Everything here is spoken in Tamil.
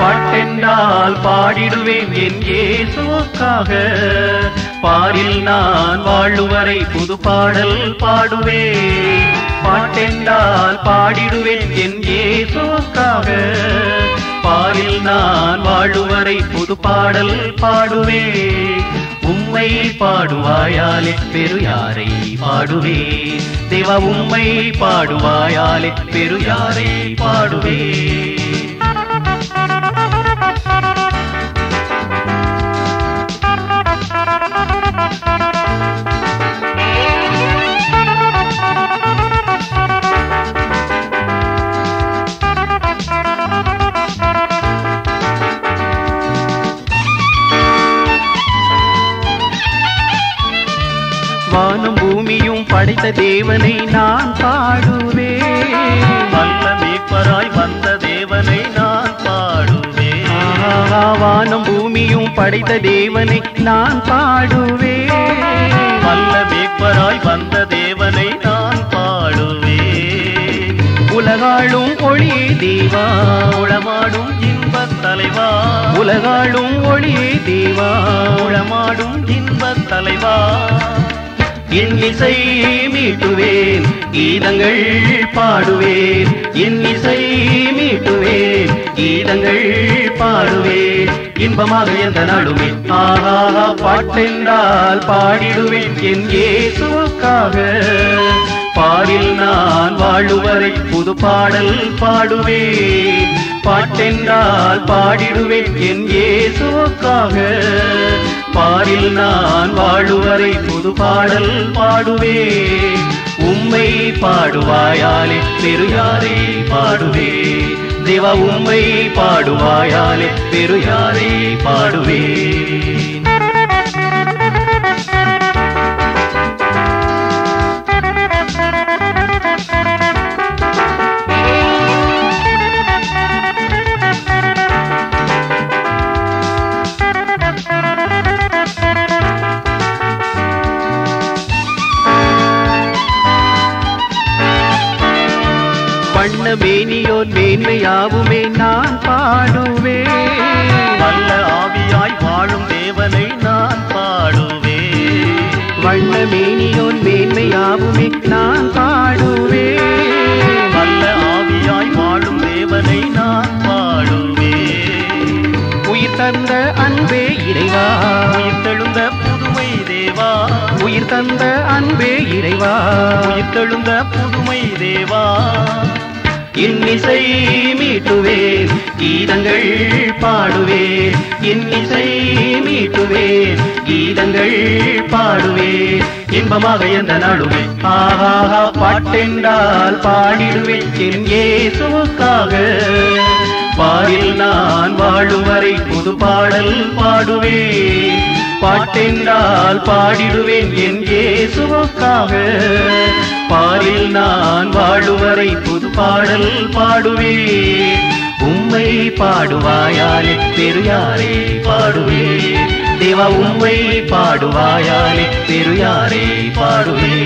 பாட்டென்றால் பாடிடுவேன் என் இயேசுவுக்காக. பாரில் நான் வாழுவரை புது பாடல் பாடுவேன். பாட்டென்றால் பாடிடுவேன் என் இயேசுவுக்காக. பாரில் நான் வாழுவரை புது பாடல் பாடுவேன். உம்மை பாடுவாயாலே பெரு யாரை பாடுவே தேவ உம்மை பாடுவாயாலே பெரு யாரை பாடுவே படைத்த தேவனை நான் பாடுவேன். வல்ல மீட்பராய் வந்த தேவனை நான் பாடுவேன். வானம் பூமியும் படைத்த தேவனை நான் பாடுவேன். வல்ல மீட்பராய் வந்த தேவனை நான் பாடுவேன். உலகாளும் ஒளியே தேவா. உளமாடும் இன்பத் தலைவா. உலகாளும் ஒளியே தேவா. உளமாடும் இன்பத் தலைவா. என் இசை மீட்டுவேன் கீதங்கள் பாடுவேன். என் இசை மீட்டுவேன் கீதங்கள் பாடுவேன். இன்பமாக எந்த நாடுமே ஆஹா பாட்டென்றால் பாடிடுவேன் என் இயேசுவுக்காக. பாடில் நான் வாழுவரை புது பாடல் பாடுவேன். பாட்டென்றால் பாடிடுவேன் என் இயேசுவுக்காக. பாரில் நான் வாழுவரை புது பாடல் பாடுவே உம்மை பாடுவாயாலே பெருயாரே பாடுவே தேவா உம்மை பாடுவாயாலே பெருயாரே பாடுவே வண்ண மேனியோர் மேன்மையாவுமே நான் பாடுவேன் வல்ல ஆவியாய் வாழும் தேவனை நான் பாடுவேன் வண்ண மேனியோர் மேன்மையாவுமே நான் பாடுவேன் வல்ல ஆவியாய் வாழும் தேவனை நான் பாடுவேன் உயிர் தந்த அன்பே இறைவா. உயிர்த்தெழுந்த புதுமை தேவா. உயிர் தந்த அன்பே இறைவா. உயிர்த்தெழுந்த புதுமை தேவா. இன்னிசை மீட்டுவேன் கீதங்கள் பாடுவேன் இன்னிசை மீட்டுவேன் கீதங்கள் பாடுவேன் இன்பமாக எந்த நாளுமே ஆஹாஹா பாட்டென்றால் பாடிடுவேன் என் இயேசுவுக்காக. பாடில் நான் வாழும் வரை புது பாடல் பாடுவேன். பாட்டென்றால் பாடிடுவேன் என் இயேசுவுக்காக. பாலில் நான் வாழுவரை புது பாடல் பாடுவே. உம்மை பாடுவாயாலே பெருயாரே பாடுவே. தேவா உம்மை பாடுவாயாலே பெருயாரே பாடுவே.